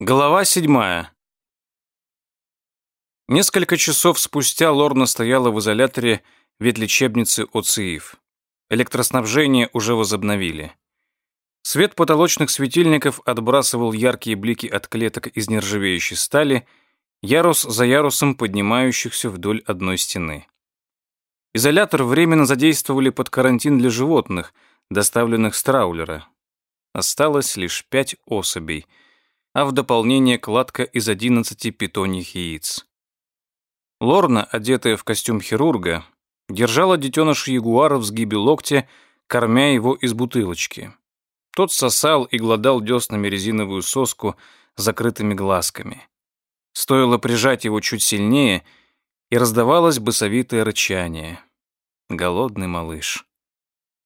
Глава седьмая. Несколько часов спустя Лорна стояла в изоляторе ветлечебницы ОЦИИФ. Электроснабжение уже возобновили. Свет потолочных светильников отбрасывал яркие блики от клеток из нержавеющей стали, ярус за ярусом поднимающихся вдоль одной стены. Изолятор временно задействовали под карантин для животных, доставленных с траулера. Осталось лишь пять особей — а в дополнение кладка из 11 питоньих яиц. Лорна, одетая в костюм хирурга, держала детеныша ягуара в сгибе локтя, кормя его из бутылочки. Тот сосал и глодал деснами резиновую соску закрытыми глазками. Стоило прижать его чуть сильнее, и раздавалось басовитое рычание. Голодный малыш.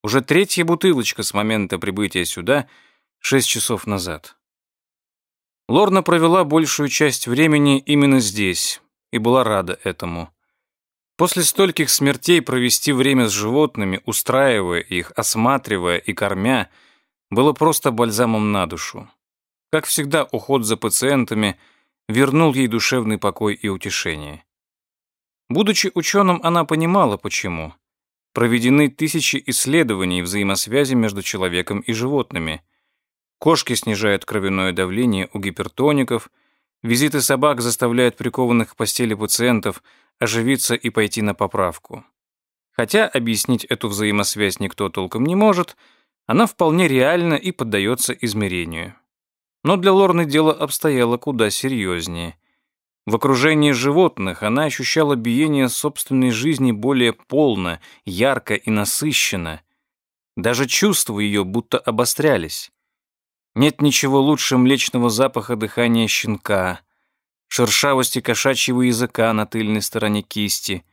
Уже третья бутылочка с момента прибытия сюда, шесть часов назад. Лорна провела большую часть времени именно здесь и была рада этому. После стольких смертей провести время с животными, устраивая их, осматривая и кормя, было просто бальзамом на душу. Как всегда, уход за пациентами вернул ей душевный покой и утешение. Будучи ученым, она понимала, почему. Проведены тысячи исследований взаимосвязи между человеком и животными – Кошки снижают кровяное давление у гипертоников, визиты собак заставляют прикованных к постели пациентов оживиться и пойти на поправку. Хотя объяснить эту взаимосвязь никто толком не может, она вполне реальна и поддается измерению. Но для Лорны дело обстояло куда серьезнее. В окружении животных она ощущала биение собственной жизни более полно, ярко и насыщенно. Даже чувства ее будто обострялись. Нет ничего лучше млечного запаха дыхания щенка, шершавости кошачьего языка на тыльной стороне кисти,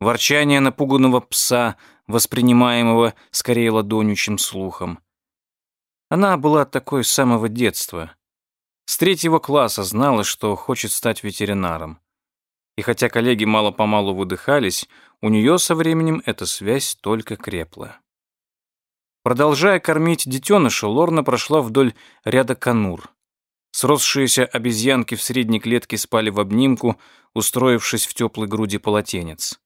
ворчания напуганного пса, воспринимаемого скорее ладонью, чем слухом. Она была такой с самого детства. С третьего класса знала, что хочет стать ветеринаром. И хотя коллеги мало-помалу выдыхались, у нее со временем эта связь только крепла. Продолжая кормить детеныша, Лорна прошла вдоль ряда конур. Сросшиеся обезьянки в средней клетке спали в обнимку, устроившись в теплой груди полотенец.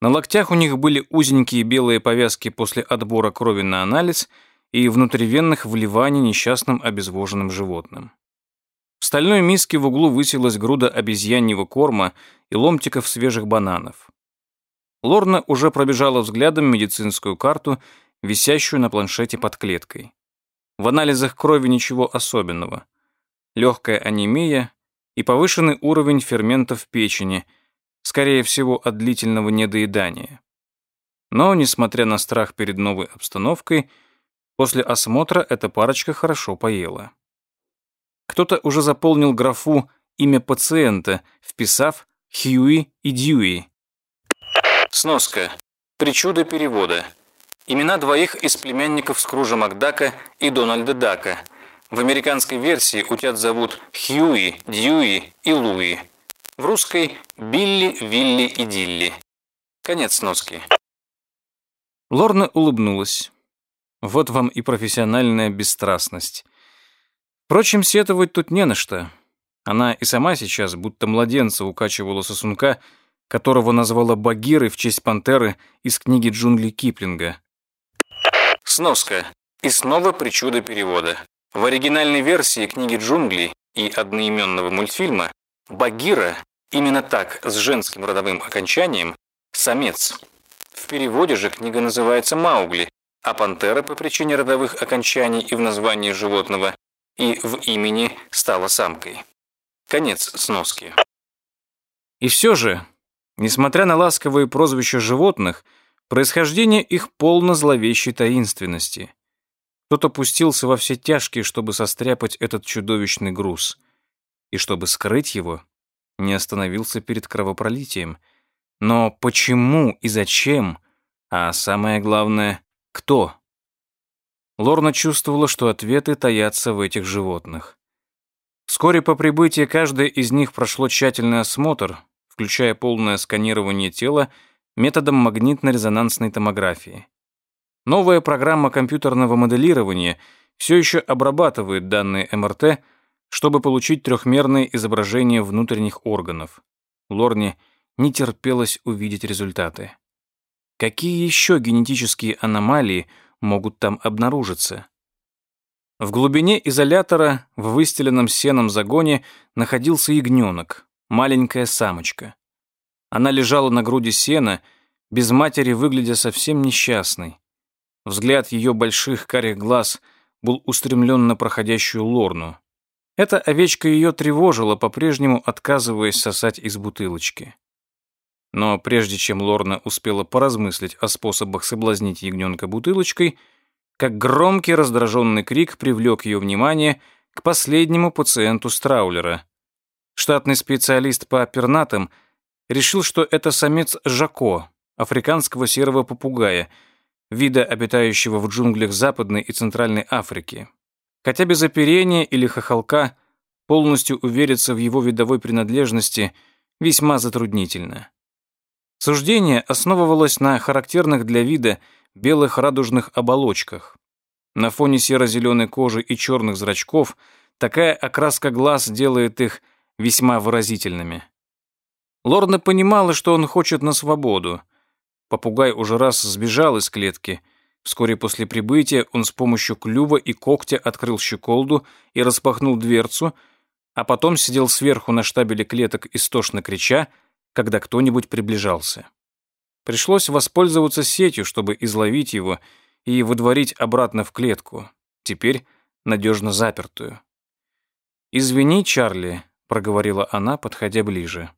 На локтях у них были узенькие белые повязки после отбора крови на анализ и внутривенных вливаний несчастным обезвоженным животным. В стальной миске в углу высилась груда обезьяньего корма и ломтиков свежих бананов. Лорна уже пробежала взглядом медицинскую карту висящую на планшете под клеткой. В анализах крови ничего особенного. Легкая анемия и повышенный уровень ферментов печени, скорее всего, от длительного недоедания. Но, несмотря на страх перед новой обстановкой, после осмотра эта парочка хорошо поела. Кто-то уже заполнил графу имя пациента, вписав Хьюи и Дьюи. Сноска. Причуда перевода. Имена двоих из племянников Скружа Макдака и Дональда Дака. В американской версии утят зовут Хьюи, Дьюи и Луи. В русской – Билли, Вилли и Дилли. Конец сноски. Лорна улыбнулась. Вот вам и профессиональная бесстрастность. Впрочем, сетовать тут не на что. Она и сама сейчас, будто младенца, укачивала сосунка, которого назвала Багирой в честь пантеры из книги Джунгли Киплинга. Сноска. И снова причуда перевода. В оригинальной версии книги «Джунгли» и одноименного мультфильма Багира, именно так, с женским родовым окончанием, самец. В переводе же книга называется «Маугли», а пантера по причине родовых окончаний и в названии животного и в имени стала самкой. Конец сноски. И все же, несмотря на ласковые прозвища животных, Происхождение их полно зловещей таинственности. Кто-то пустился во все тяжкие, чтобы состряпать этот чудовищный груз. И чтобы скрыть его, не остановился перед кровопролитием. Но почему и зачем, а самое главное, кто? Лорна чувствовала, что ответы таятся в этих животных. Вскоре по прибытии каждое из них прошло тщательный осмотр, включая полное сканирование тела методом магнитно-резонансной томографии. Новая программа компьютерного моделирования все еще обрабатывает данные МРТ, чтобы получить трехмерное изображение внутренних органов. Лорне не терпелось увидеть результаты. Какие еще генетические аномалии могут там обнаружиться? В глубине изолятора, в выстеленном сеном загоне, находился ягненок, маленькая самочка. Она лежала на груди сена, без матери выглядя совсем несчастной. Взгляд ее больших карих глаз был устремлен на проходящую лорну. Эта овечка ее тревожила, по-прежнему отказываясь сосать из бутылочки. Но прежде чем Лорна успела поразмыслить о способах соблазнить ягненка бутылочкой, как громкий раздраженный крик привлек ее внимание к последнему пациенту Страулера. Штатный специалист по пернатым решил, что это самец Жако, африканского серого попугая, вида, обитающего в джунглях Западной и Центральной Африки. Хотя без оперения или хохолка полностью увериться в его видовой принадлежности весьма затруднительно. Суждение основывалось на характерных для вида белых радужных оболочках. На фоне серо-зеленой кожи и черных зрачков такая окраска глаз делает их весьма выразительными. Лорна понимала, что он хочет на свободу. Попугай уже раз сбежал из клетки. Вскоре после прибытия он с помощью клюва и когтя открыл щеколду и распахнул дверцу, а потом сидел сверху на штабеле клеток истошно крича, когда кто-нибудь приближался. Пришлось воспользоваться сетью, чтобы изловить его и выдворить обратно в клетку, теперь надежно запертую. «Извини, Чарли», — проговорила она, подходя ближе.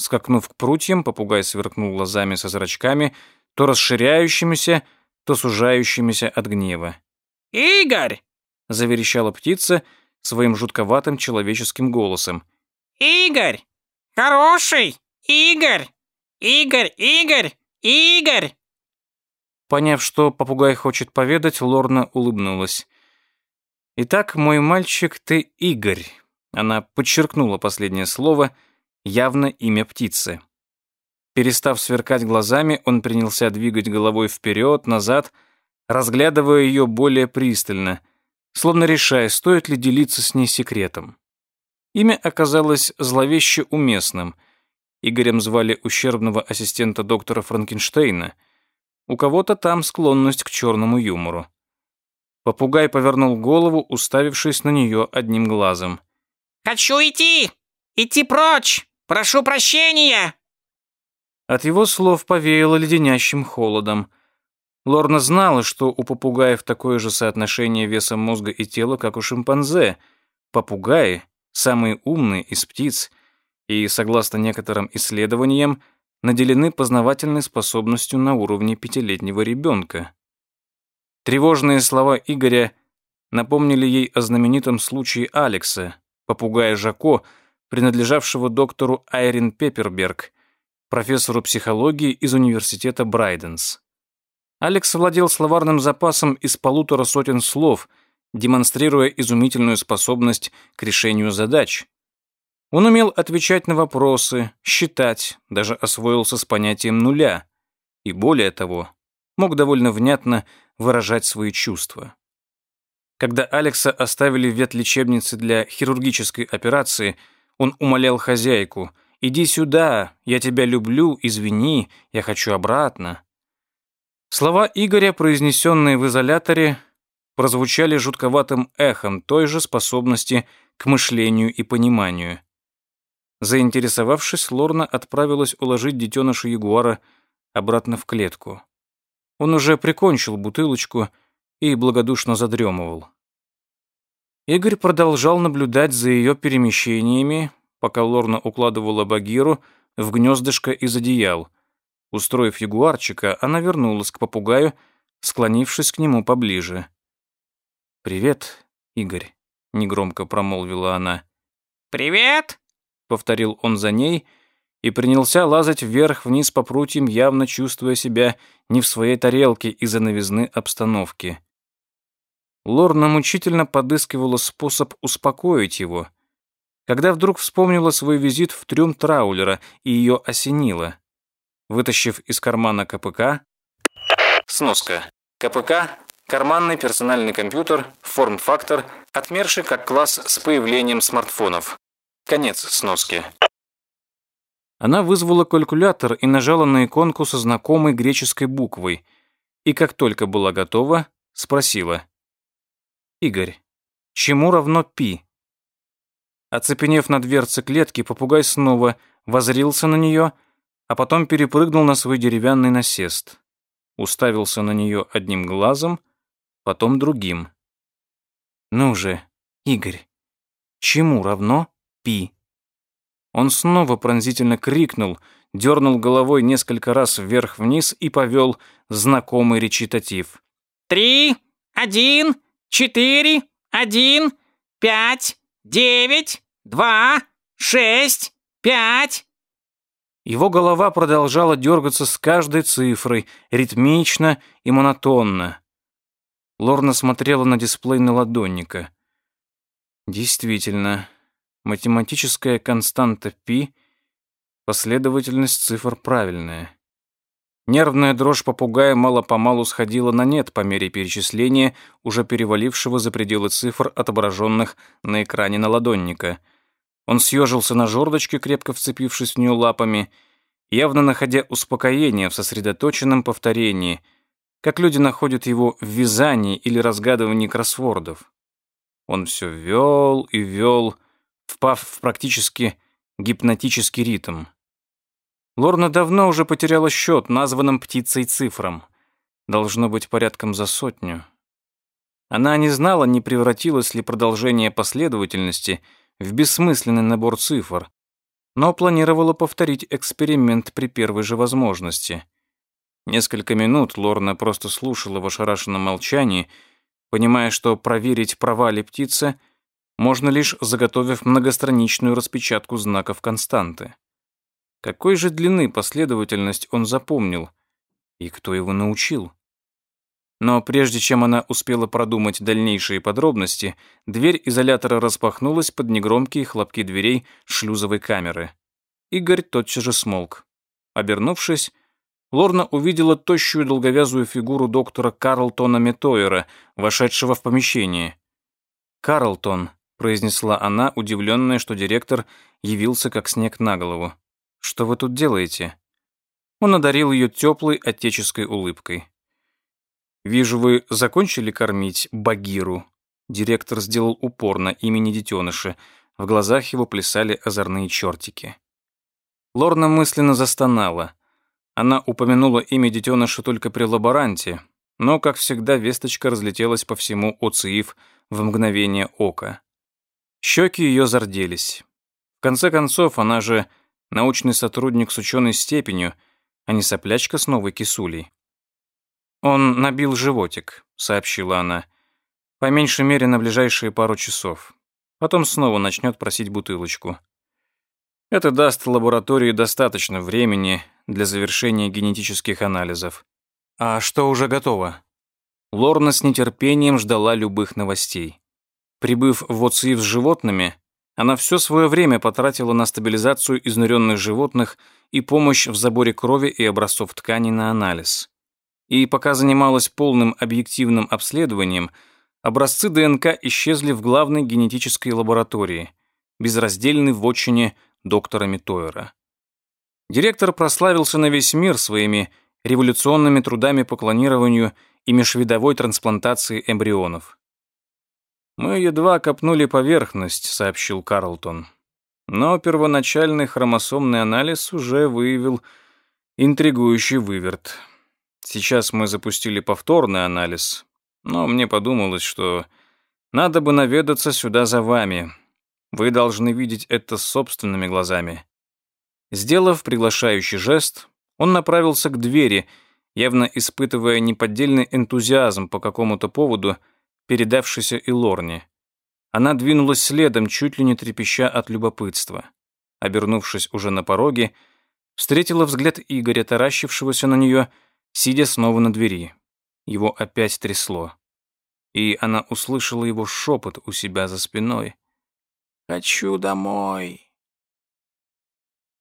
Скакнув к прутьям, попугай сверкнул глазами со зрачками, то расширяющимися, то сужающимися от гнева. «Игорь!» — заверещала птица своим жутковатым человеческим голосом. «Игорь! Хороший!» «Игорь! Игорь! Игорь! Игорь!» Поняв, что попугай хочет поведать, Лорна улыбнулась. «Итак, мой мальчик, ты Игорь». Она подчеркнула последнее слово, явно имя птицы. Перестав сверкать глазами, он принялся двигать головой вперед, назад, разглядывая ее более пристально, словно решая, стоит ли делиться с ней секретом. Имя оказалось зловеще уместным — Игорем звали ущербного ассистента доктора Франкенштейна. У кого-то там склонность к черному юмору. Попугай повернул голову, уставившись на нее одним глазом. «Хочу идти! Идти прочь! Прошу прощения!» От его слов повеяло леденящим холодом. Лорна знала, что у попугаев такое же соотношение веса мозга и тела, как у шимпанзе. Попугаи, самые умные из птиц, и, согласно некоторым исследованиям, наделены познавательной способностью на уровне пятилетнего ребенка. Тревожные слова Игоря напомнили ей о знаменитом случае Алекса, попугая Жако, принадлежавшего доктору Айрин Пепперберг, профессору психологии из университета Брайденс. Алекс владел словарным запасом из полутора сотен слов, демонстрируя изумительную способность к решению задач. Он умел отвечать на вопросы, считать, даже освоился с понятием нуля. И более того, мог довольно внятно выражать свои чувства. Когда Алекса оставили в ветлечебнице для хирургической операции, он умолял хозяйку «Иди сюда, я тебя люблю, извини, я хочу обратно». Слова Игоря, произнесенные в изоляторе, прозвучали жутковатым эхом той же способности к мышлению и пониманию. Заинтересовавшись, Лорна отправилась уложить детеныша ягуара обратно в клетку. Он уже прикончил бутылочку и благодушно задремывал. Игорь продолжал наблюдать за ее перемещениями, пока Лорна укладывала Багиру в гнездышко из одеял. Устроив ягуарчика, она вернулась к попугаю, склонившись к нему поближе. «Привет, Игорь», — негромко промолвила она. «Привет!» повторил он за ней и принялся лазать вверх-вниз по прутьям, явно чувствуя себя не в своей тарелке из-за новизны обстановки. Лорна мучительно подыскивала способ успокоить его, когда вдруг вспомнила свой визит в трюм траулера и ее осенило. Вытащив из кармана КПК... Сноска. КПК Карманный персональный компьютер, форм-фактор, отмерший как класс с появлением смартфонов. Конец сноски. Она вызвала калькулятор и нажала на иконку со знакомой греческой буквой. И как только была готова, спросила. «Игорь, чему равно пи?» Оцепенев на дверце клетки, попугай снова возрился на нее, а потом перепрыгнул на свой деревянный насест. Уставился на нее одним глазом, потом другим. «Ну же, Игорь, чему равно пи?» Он снова пронзительно крикнул, дернул головой несколько раз вверх-вниз и повел знакомый речитатив. «Три, один, четыре, один, пять, девять, два, шесть, пять». Его голова продолжала дергаться с каждой цифрой, ритмично и монотонно. Лорна смотрела на дисплей наладонника. Действительно, математическая константа π, последовательность цифр правильная. Нервная дрожь попугая мало-помалу сходила на нет по мере перечисления, уже перевалившего за пределы цифр, отображенных на экране наладонника. Он съежился на жердочке, крепко вцепившись в нее лапами, явно находя успокоение в сосредоточенном повторении, как люди находят его в вязании или разгадывании кроссвордов. Он все вел и вел, впав в практически гипнотический ритм. Лорна давно уже потеряла счет названным птицей цифрам. Должно быть порядком за сотню. Она не знала, не превратилось ли продолжение последовательности в бессмысленный набор цифр, но планировала повторить эксперимент при первой же возможности. Несколько минут Лорна просто слушала в ошарашенном молчании, понимая, что проверить, права ли птица, можно лишь заготовив многостраничную распечатку знаков константы. Какой же длины последовательность он запомнил? И кто его научил? Но прежде чем она успела продумать дальнейшие подробности, дверь изолятора распахнулась под негромкие хлопки дверей шлюзовой камеры. Игорь тотчас же смолк. Обернувшись, Лорна увидела тощую долговязую фигуру доктора Карлтона Метойера, вошедшего в помещение. «Карлтон», — произнесла она, удивленная, что директор явился как снег на голову. «Что вы тут делаете?» Он одарил ее теплой отеческой улыбкой. «Вижу, вы закончили кормить Багиру». Директор сделал упор на имени детеныша. В глазах его плясали озорные чертики. Лорна мысленно застонала. Она упомянула имя детеныша только при лаборанте, но, как всегда, весточка разлетелась по всему ОЦИИФ в мгновение ока. Щеки ее зарделись. В конце концов, она же научный сотрудник с ученой степенью, а не соплячка с новой кисулей. «Он набил животик», — сообщила она. «По меньшей мере на ближайшие пару часов. Потом снова начнет просить бутылочку. Это даст лаборатории достаточно времени для завершения генетических анализов. А что уже готово?» Лорна с нетерпением ждала любых новостей. Прибыв в ОЦИ с животными, она все свое время потратила на стабилизацию изнуренных животных и помощь в заборе крови и образцов тканей на анализ. И пока занималась полным объективным обследованием, образцы ДНК исчезли в главной генетической лаборатории, безраздельной в отчине доктора Митойера. Директор прославился на весь мир своими революционными трудами по клонированию и межвидовой трансплантации эмбрионов. «Мы едва копнули поверхность», — сообщил Карлтон. Но первоначальный хромосомный анализ уже выявил интригующий выверт. Сейчас мы запустили повторный анализ, но мне подумалось, что надо бы наведаться сюда за вами. Вы должны видеть это собственными глазами. Сделав приглашающий жест, он направился к двери, явно испытывая неподдельный энтузиазм по какому-то поводу — передавшийся и Лорне. Она двинулась следом, чуть ли не трепеща от любопытства. Обернувшись уже на пороге, встретила взгляд Игоря, таращившегося на нее, сидя снова на двери. Его опять трясло. И она услышала его шепот у себя за спиной. «Хочу домой».